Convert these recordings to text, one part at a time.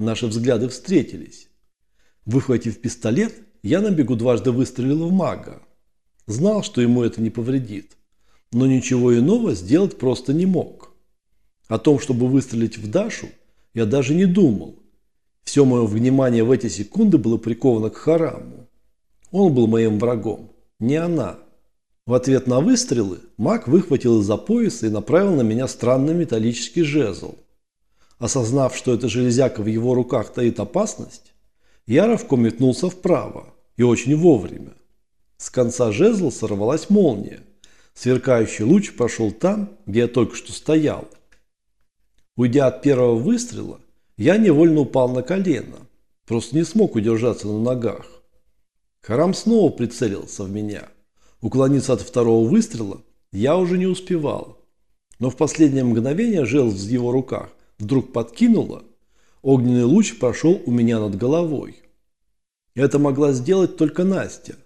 Наши взгляды встретились. Выхватив пистолет, я на бегу дважды выстрелил в мага. Знал, что ему это не повредит, но ничего иного сделать просто не мог. О том, чтобы выстрелить в Дашу, я даже не думал. Все мое внимание в эти секунды было приковано к Хараму. Он был моим врагом, не она. В ответ на выстрелы маг выхватил из-за пояса и направил на меня странный металлический жезл. Осознав, что эта железяка в его руках таит опасность, я рывком метнулся вправо и очень вовремя. С конца жезла сорвалась молния. Сверкающий луч прошел там, где я только что стоял. Уйдя от первого выстрела, я невольно упал на колено. Просто не смог удержаться на ногах. Харам снова прицелился в меня. Уклониться от второго выстрела я уже не успевал. Но в последнее мгновение жезл в его руках вдруг подкинуло. Огненный луч прошел у меня над головой. Это могла сделать только Настя.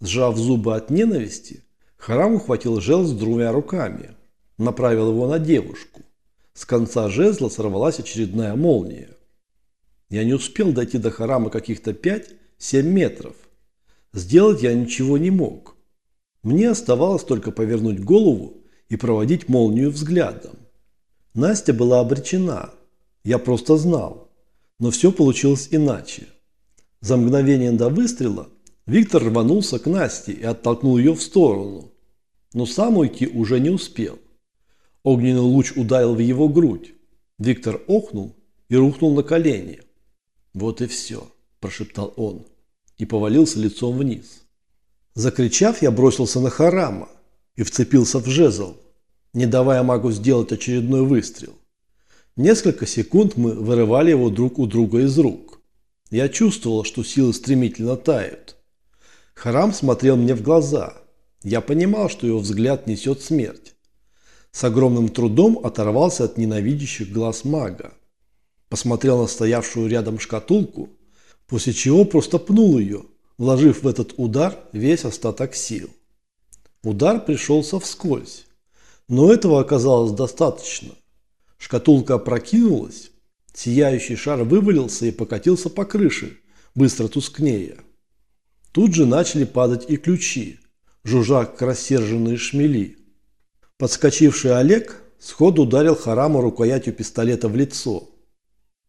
Сжав зубы от ненависти, Харам ухватил жезл двумя руками. Направил его на девушку. С конца жезла сорвалась очередная молния. Я не успел дойти до Харама каких-то 5-7 метров. Сделать я ничего не мог. Мне оставалось только повернуть голову и проводить молнию взглядом. Настя была обречена. Я просто знал. Но все получилось иначе. За мгновение до выстрела Виктор рванулся к Насте и оттолкнул ее в сторону. Но сам уйти уже не успел. Огненный луч ударил в его грудь. Виктор охнул и рухнул на колени. «Вот и все», – прошептал он и повалился лицом вниз. Закричав, я бросился на Харама и вцепился в жезл, не давая магу сделать очередной выстрел. Несколько секунд мы вырывали его друг у друга из рук. Я чувствовал, что силы стремительно тают. Харам смотрел мне в глаза. Я понимал, что его взгляд несет смерть. С огромным трудом оторвался от ненавидящих глаз мага. Посмотрел на стоявшую рядом шкатулку, после чего просто пнул ее, вложив в этот удар весь остаток сил. Удар пришелся вскользь, но этого оказалось достаточно. Шкатулка опрокинулась, сияющий шар вывалился и покатился по крыше, быстро тускнея. Тут же начали падать и ключи, жужжа как рассерженные шмели. Подскочивший Олег сходу ударил Хараму рукоятью пистолета в лицо.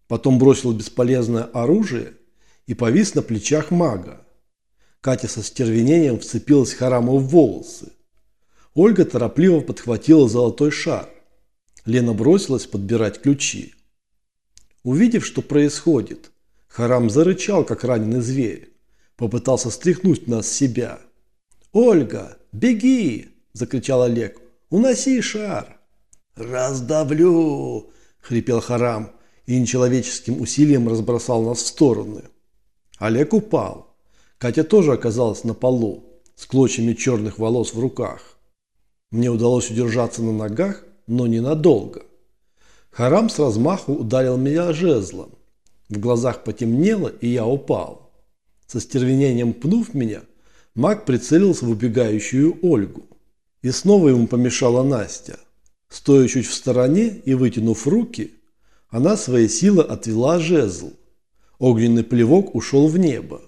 Потом бросил бесполезное оружие и повис на плечах мага. Катя со стервенением вцепилась Хараму в волосы. Ольга торопливо подхватила золотой шар. Лена бросилась подбирать ключи. Увидев, что происходит, Харам зарычал, как раненый зверь. Попытался стряхнуть нас с себя. «Ольга, беги!» – закричал Олег. Уноси шар!» «Раздавлю!» – хрипел Харам и нечеловеческим усилием разбросал нас в стороны. Олег упал. Катя тоже оказалась на полу, с клочьями черных волос в руках. Мне удалось удержаться на ногах, но ненадолго. Харам с размаху ударил меня жезлом. В глазах потемнело, и я упал. Со стервенением пнув меня, маг прицелился в убегающую Ольгу. И снова ему помешала Настя. Стоя чуть в стороне и вытянув руки, она своей силой отвела жезл. Огненный плевок ушел в небо.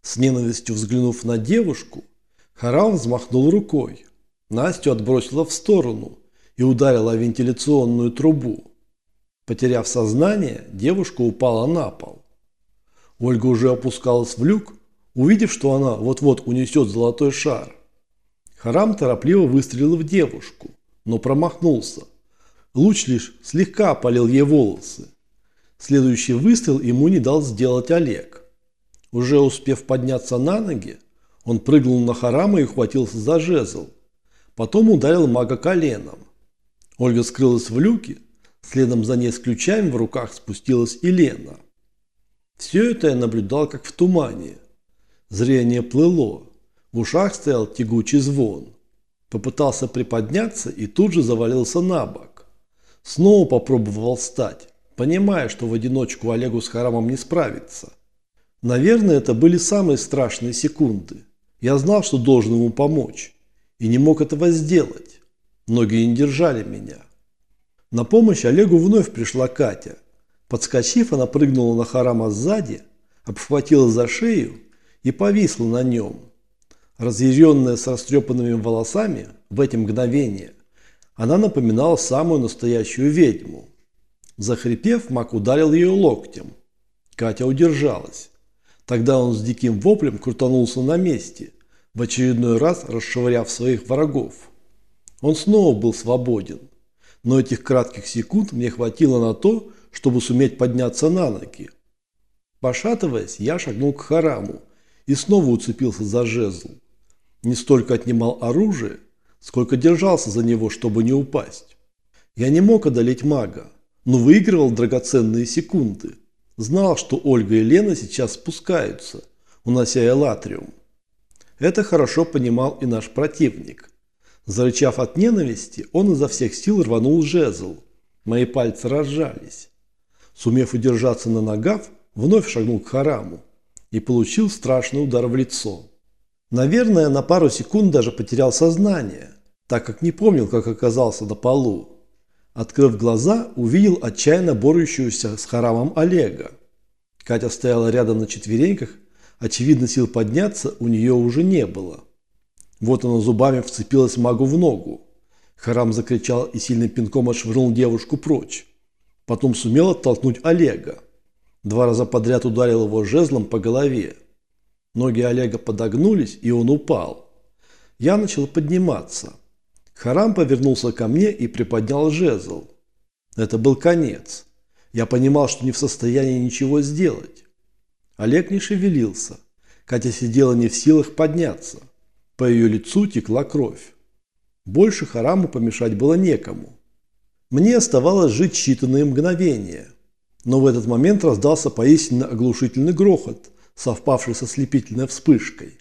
С ненавистью взглянув на девушку, Харам взмахнул рукой. Настю отбросила в сторону и ударила вентиляционную трубу. Потеряв сознание, девушка упала на пол. Ольга уже опускалась в люк, увидев, что она вот-вот унесет золотой шар. Харам торопливо выстрелил в девушку, но промахнулся. Луч лишь слегка опалил ей волосы. Следующий выстрел ему не дал сделать Олег. Уже успев подняться на ноги, он прыгнул на Харама и ухватился за жезл. Потом ударил мага коленом. Ольга скрылась в люке, следом за ней с ключами в руках спустилась и Лена. Все это я наблюдал как в тумане. Зрение плыло. В ушах стоял тягучий звон. Попытался приподняться и тут же завалился на бок. Снова попробовал встать, понимая, что в одиночку Олегу с Харамом не справиться. Наверное, это были самые страшные секунды. Я знал, что должен ему помочь. И не мог этого сделать. Ноги не держали меня. На помощь Олегу вновь пришла Катя. Подскочив, она прыгнула на Харама сзади, обхватила за шею и повисла на нем. Разъяренная с растрепанными волосами в эти мгновения, она напоминала самую настоящую ведьму. Захрипев, Мак ударил ее локтем. Катя удержалась. Тогда он с диким воплем крутанулся на месте, в очередной раз расшвыряв своих врагов. Он снова был свободен. Но этих кратких секунд мне хватило на то, чтобы суметь подняться на ноги. Пошатываясь, я шагнул к Хараму и снова уцепился за жезл. Не столько отнимал оружие, сколько держался за него, чтобы не упасть. Я не мог одолеть мага, но выигрывал драгоценные секунды. Знал, что Ольга и Лена сейчас спускаются, унося Элатриум. Это хорошо понимал и наш противник. Зарычав от ненависти, он изо всех сил рванул жезл. Мои пальцы разжались. Сумев удержаться на ногах, вновь шагнул к Хараму и получил страшный удар в лицо. Наверное, на пару секунд даже потерял сознание, так как не помнил, как оказался на полу. Открыв глаза, увидел отчаянно борющуюся с Харамом Олега. Катя стояла рядом на четвереньках, очевидно, сил подняться у нее уже не было. Вот она зубами вцепилась магу в ногу. Харам закричал и сильным пинком отшвырнул девушку прочь. Потом сумел оттолкнуть Олега. Два раза подряд ударил его жезлом по голове. Ноги Олега подогнулись, и он упал. Я начал подниматься. Харам повернулся ко мне и приподнял жезл. Это был конец. Я понимал, что не в состоянии ничего сделать. Олег не шевелился. Катя сидела не в силах подняться. По ее лицу текла кровь. Больше Хараму помешать было некому. Мне оставалось жить считанные мгновения. Но в этот момент раздался поистине оглушительный грохот, совпавший со слепительной вспышкой.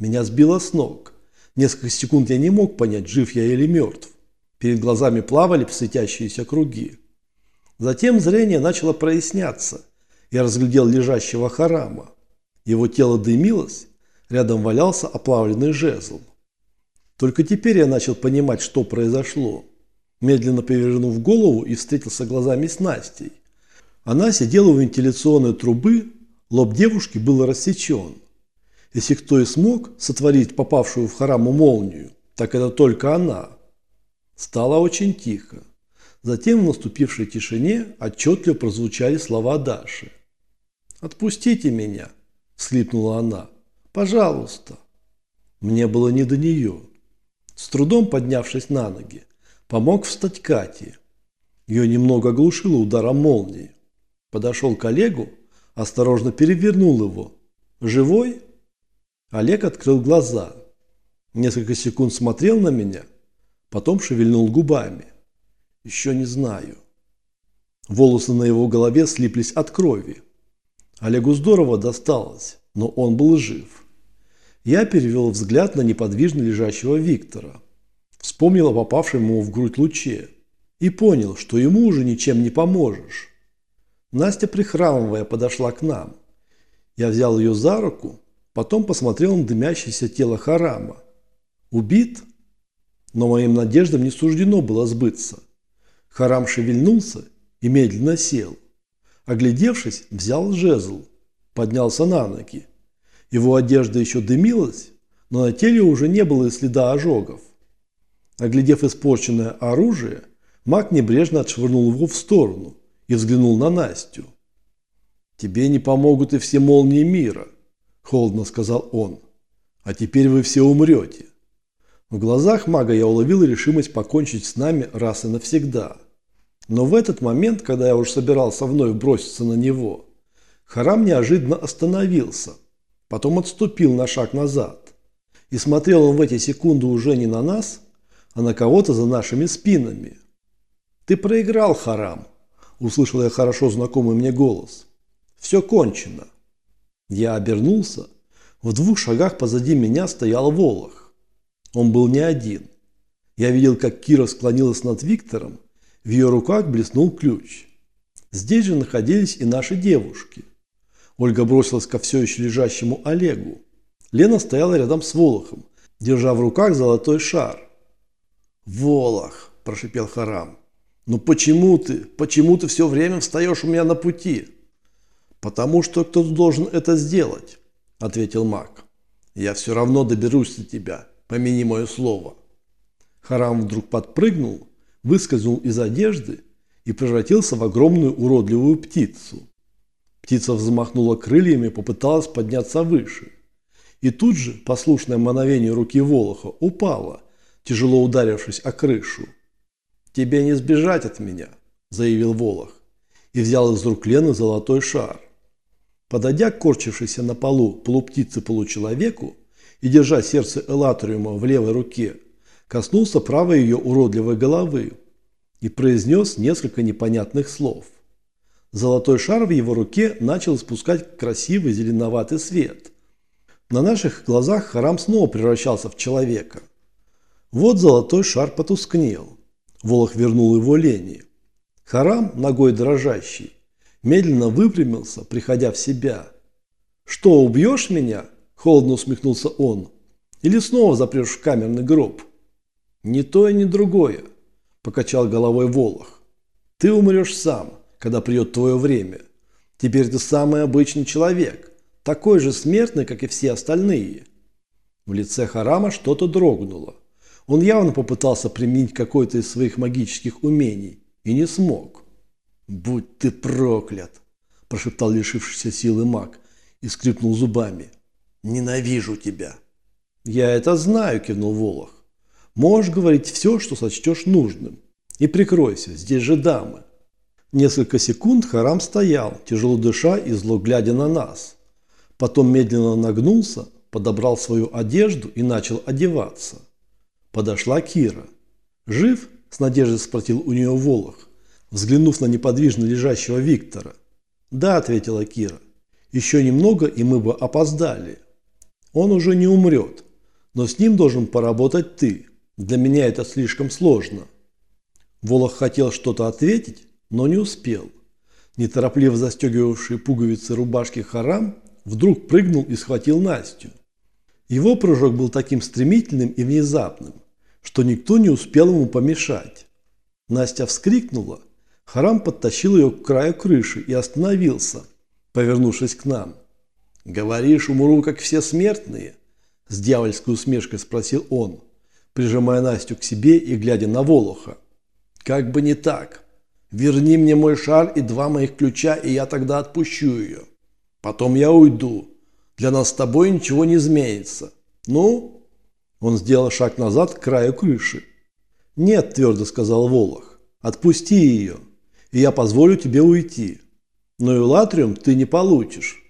Меня сбило с ног. Несколько секунд я не мог понять, жив я или мертв. Перед глазами плавали светящиеся круги. Затем зрение начало проясняться. Я разглядел лежащего Харама. Его тело дымилось, Рядом валялся оплавленный жезл. Только теперь я начал понимать, что произошло. Медленно повернув голову и встретился глазами с Настей. Она сидела у вентиляционной трубы, лоб девушки был рассечен. Если кто и смог сотворить попавшую в хараму молнию, так это только она. Стало очень тихо. Затем в наступившей тишине отчетливо прозвучали слова Даши. «Отпустите меня!» – всхлипнула она. Пожалуйста. Мне было не до нее. С трудом поднявшись на ноги, помог встать Кате. Ее немного оглушило ударом молнии. Подошел к Олегу, осторожно перевернул его. «Живой?» Олег открыл глаза. Несколько секунд смотрел на меня, потом шевельнул губами. «Еще не знаю». Волосы на его голове слиплись от крови. Олегу здорово досталось, но он был жив. Я перевел взгляд на неподвижно лежащего Виктора. Вспомнил о попавшем ему в грудь луче. И понял, что ему уже ничем не поможешь. Настя, прихрамывая, подошла к нам. Я взял ее за руку, потом посмотрел на дымящееся тело Харама. Убит? Но моим надеждам не суждено было сбыться. Харам шевельнулся и медленно сел. Оглядевшись, взял жезл, поднялся на ноги. Его одежда еще дымилась, но на теле уже не было и следа ожогов. Оглядев испорченное оружие, маг небрежно отшвырнул его в сторону и взглянул на Настю. «Тебе не помогут и все молнии мира», – холодно сказал он. «А теперь вы все умрете». В глазах мага я уловил решимость покончить с нами раз и навсегда. Но в этот момент, когда я уже собирался вновь броситься на него, Харам неожиданно остановился – Потом отступил на шаг назад. И смотрел он в эти секунды уже не на нас, а на кого-то за нашими спинами. «Ты проиграл, Харам!» – услышал я хорошо знакомый мне голос. «Все кончено!» Я обернулся. В двух шагах позади меня стоял Волох. Он был не один. Я видел, как Кира склонилась над Виктором, в ее руках блеснул ключ. Здесь же находились и наши девушки – Ольга бросилась ко все еще лежащему Олегу. Лена стояла рядом с Волохом, держа в руках золотой шар. «Волох!» – прошипел Харам. «Ну почему ты, почему ты все время встаешь у меня на пути?» «Потому что кто-то должен это сделать», – ответил маг. «Я все равно доберусь до тебя, помяни мое слово». Харам вдруг подпрыгнул, выскользнул из одежды и превратился в огромную уродливую птицу. Птица взмахнула крыльями и попыталась подняться выше. И тут же, послушное мановению руки Волоха, упала, тяжело ударившись о крышу. «Тебе не сбежать от меня», – заявил Волох, и взял из рук Лены золотой шар. Подойдя к корчившейся на полу полуптице-получеловеку и держа сердце Элатриума в левой руке, коснулся правой ее уродливой головы и произнес несколько непонятных слов. Золотой шар в его руке начал испускать красивый зеленоватый свет. На наших глазах Харам снова превращался в человека. Вот золотой шар потускнел. Волох вернул его Лене. Харам, ногой дрожащий, медленно выпрямился, приходя в себя. «Что, убьешь меня?» – холодно усмехнулся он. «Или снова запрешь в камерный гроб?» «Ни то и ни другое», – покачал головой Волох. «Ты умрешь сам, когда придет твое время. Теперь ты самый обычный человек, такой же смертный, как и все остальные». В лице Харама что-то дрогнуло. Он явно попытался применить какое-то из своих магических умений и не смог. «Будь ты проклят!» – прошептал лишившийся силы маг и скрипнул зубами. «Ненавижу тебя!» «Я это знаю», – кивнул Волох. «Можешь говорить все, что сочтешь нужным. И прикройся, здесь же дамы». Несколько секунд Харам стоял, тяжело дыша и зло глядя на нас. Потом медленно нагнулся, подобрал свою одежду и начал одеваться. Подошла Кира. «Жив?» – с надеждой спросил у нее Волох, взглянув на неподвижно лежащего Виктора. «Да», – ответила Кира. «Еще немного, и мы бы опоздали. Он уже не умрет, но с ним должен поработать ты. Для меня это слишком сложно». Волох хотел что-то ответить, но не успел. Неторопливо застегивавший пуговицы рубашки Харам вдруг прыгнул и схватил Настю. Его прыжок был таким стремительным и внезапным, что никто не успел ему помешать. Настя вскрикнула. Харам подтащил ее к краю крыши и остановился, повернувшись к нам. «Говоришь, умру, как все смертные?» С дьявольской усмешкой спросил он, прижимая Настю к себе и глядя на Волоха. «Как бы не так. Верни мне мой шар и два моих ключа, и я тогда отпущу ее. Потом я уйду. Для нас с тобой ничего не изменится. Ну, он сделал шаг назад к краю крыши. «Нет», – твердо сказал Волох, – «отпусти ее, и я позволю тебе уйти. Но и латриум ты не получишь».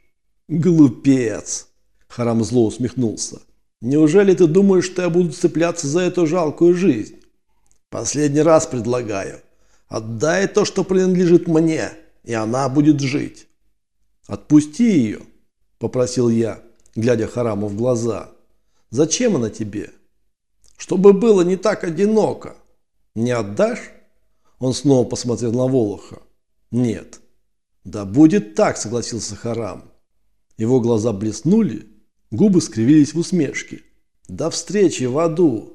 «Глупец!» – Харам зло усмехнулся. «Неужели ты думаешь, что я буду цепляться за эту жалкую жизнь? Последний раз предлагаю. Отдай то, что принадлежит мне, и она будет жить». «Отпусти ее», – попросил я, глядя Хараму в глаза. Зачем она тебе? Чтобы было не так одиноко. Не отдашь? Он снова посмотрел на Волоха. Нет. Да будет так, согласился Харам. Его глаза блеснули, губы скривились в усмешке. До встречи в аду.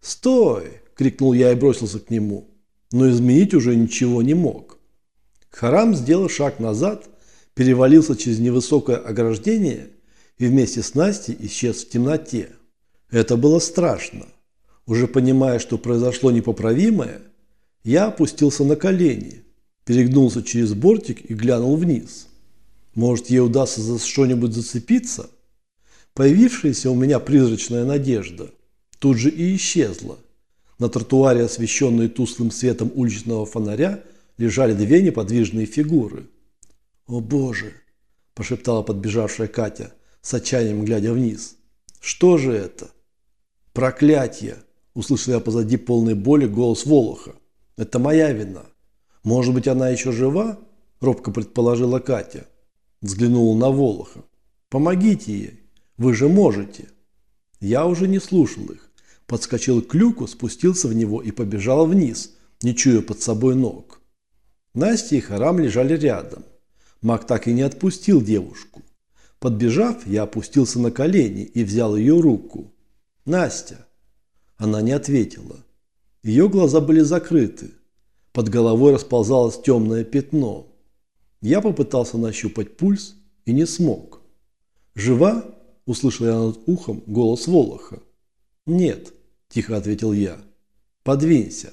Стой! крикнул я и бросился к нему. Но изменить уже ничего не мог. Харам сделал шаг назад, перевалился через невысокое ограждение и вместе с Настей исчез в темноте. Это было страшно. Уже понимая, что произошло непоправимое, я опустился на колени, перегнулся через бортик и глянул вниз. Может, ей удастся за что-нибудь зацепиться? Появившаяся у меня призрачная надежда тут же и исчезла. На тротуаре, освещенной тусклым светом уличного фонаря, лежали две неподвижные фигуры. «О боже!» – прошептала подбежавшая Катя, с отчаянием глядя вниз. «Что же это?» «Проклятье!» – услышал я позади полной боли голос Волоха. «Это моя вина. Может быть, она еще жива?» – робко предположила Катя. Взглянула на Волоха. «Помогите ей. Вы же можете». Я уже не слушал их. Подскочил к люку, спустился в него и побежал вниз, не чуя под собой ног. Настя и Харам лежали рядом. Мак так и не отпустил девушку. Подбежав, я опустился на колени и взял ее руку. «Настя!» Она не ответила. Ее глаза были закрыты. Под головой расползалось темное пятно. Я попытался нащупать пульс и не смог. «Жива?» – услышал я над ухом голос Волоха. «Нет», – тихо ответил я. «Подвинься».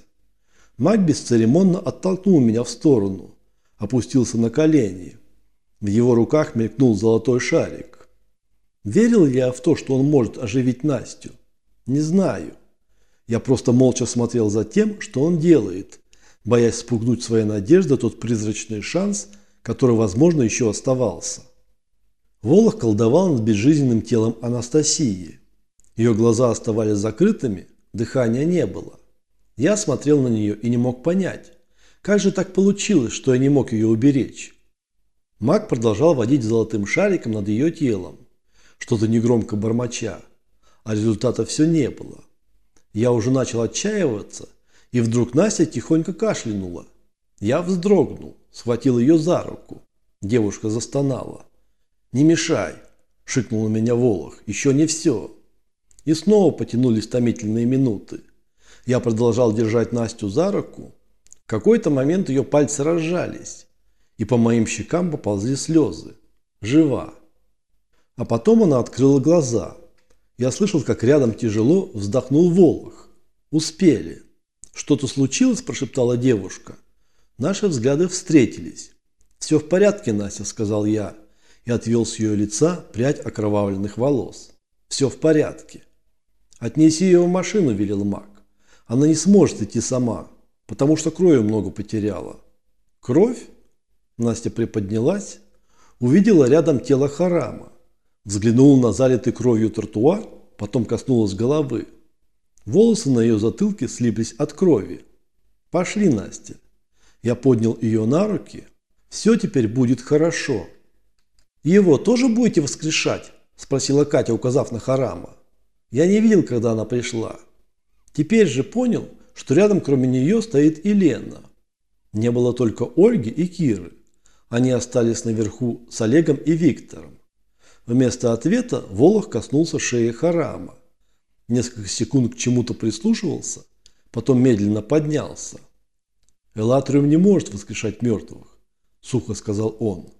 Маг бесцеремонно оттолкнул меня в сторону, опустился на колени. В его руках мелькнул золотой шарик. Верил ли я в то, что он может оживить Настю? Не знаю. Я просто молча смотрел за тем, что он делает, боясь спугнуть своей надежды тот призрачный шанс, который, возможно, еще оставался. Волох колдовал над безжизненным телом Анастасии. Ее глаза оставались закрытыми, дыхания не было. Я смотрел на нее и не мог понять, как же так получилось, что я не мог ее уберечь. Маг продолжал водить золотым шариком над ее телом, что-то негромко бормоча, а результата все не было. Я уже начал отчаиваться, и вдруг Настя тихонько кашлянула. Я вздрогнул, схватил ее за руку. Девушка застонала. «Не мешай!» – шикнул на меня Волох. «Еще не все!» И снова потянулись томительные минуты. Я продолжал держать Настю за руку. В какой-то момент ее пальцы разжались, и по моим щекам поползли слезы. Жива. А потом она открыла глаза. Я слышал, как рядом тяжело вздохнул Волох. «Успели». «Что-то случилось?» – прошептала девушка. Наши взгляды встретились. «Все в порядке, Настя», – сказал я, и отвел с ее лица прядь окровавленных волос. «Все в порядке». «Отнеси ее в машину», – велел маг. Она не сможет идти сама, потому что крови много потеряла. Кровь? Настя приподнялась, увидела рядом тело Харама, взглянула на залитый кровью тротуар, потом коснулась головы. Волосы на ее затылке слиплись от крови. «Пошли, Настя». Я поднял ее на руки. «Все теперь будет хорошо». «Его тоже будете воскрешать?» – спросила Катя, указав на Харама. Я не видел, когда она пришла. Теперь же понял, что рядом кроме нее стоит и Лена. Не было только Ольги и Киры. Они остались наверху с Олегом и Виктором. Вместо ответа Волох коснулся шеи Харама. Несколько секунд к чему-то прислушивался, потом медленно поднялся. «Элатриум не может воскрешать мертвых», – сухо сказал он.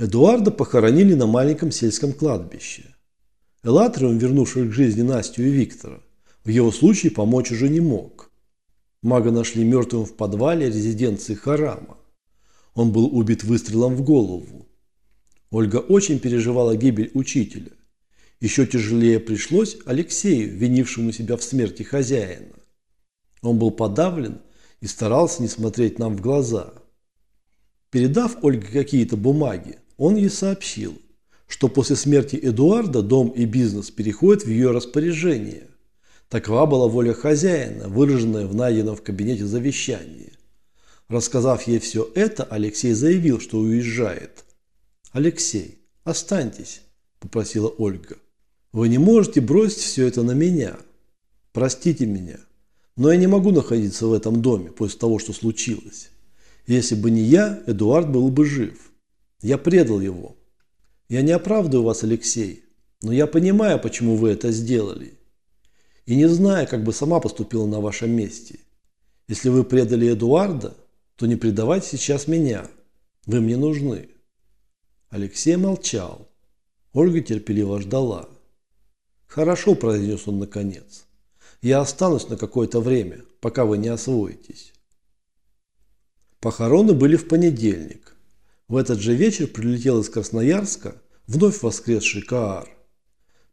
Эдуарда похоронили на маленьком сельском кладбище. Элатриум, вернувший к жизни Настю и Виктора, в его случае помочь уже не мог. Мага нашли мертвым в подвале резиденции Харама. Он был убит выстрелом в голову. Ольга очень переживала гибель учителя. Еще тяжелее пришлось Алексею, винившему себя в смерти хозяина. Он был подавлен и старался не смотреть нам в глаза. Передав Ольге какие-то бумаги, он ей сообщил, что после смерти Эдуарда дом и бизнес переходят в ее распоряжение. Такова была воля хозяина, выраженная в найденном в кабинете завещании. Рассказав ей все это, Алексей заявил, что уезжает. «Алексей, останьтесь», – попросила Ольга. «Вы не можете бросить все это на меня. Простите меня, но я не могу находиться в этом доме после того, что случилось. Если бы не я, Эдуард был бы жив. Я предал его. Я не оправдываю вас, Алексей, но я понимаю, почему вы это сделали и не зная, как бы сама поступила на вашем месте. Если вы предали Эдуарда, то не предавайте сейчас меня. Вы мне нужны. Алексей молчал. Ольга терпеливо ждала. «Хорошо», – произнес он наконец. «Я останусь на какое-то время, пока вы не освоитесь». Похороны были в понедельник. В этот же вечер прилетел из Красноярска вновь воскресший Каар.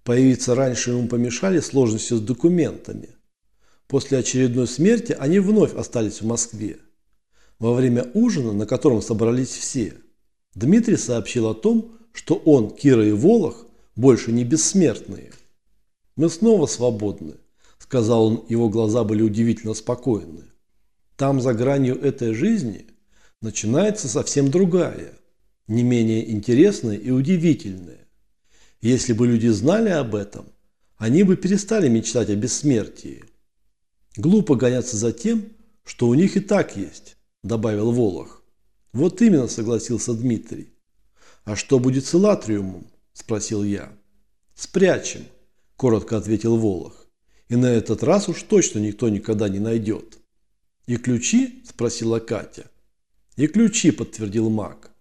Появиться раньше ему помешали сложности с документами. После очередной смерти они вновь остались в Москве. Во время ужина, на котором собрались все, Дмитрий сообщил о том, что он, Кира и Волох больше не бессмертные. «Мы снова свободны», – сказал он, его глаза были удивительно спокойны. «Там, за гранью этой жизни, начинается совсем другая, не менее интересная и удивительная. Если бы люди знали об этом, они бы перестали мечтать о бессмертии. Глупо гоняться за тем, что у них и так есть, добавил Волох. Вот именно, согласился Дмитрий. А что будет с Элатриумом? Спросил я. Спрячем, коротко ответил Волох. И на этот раз уж точно никто никогда не найдет. «И ключи?» – спросила Катя. «И ключи», – подтвердил маг.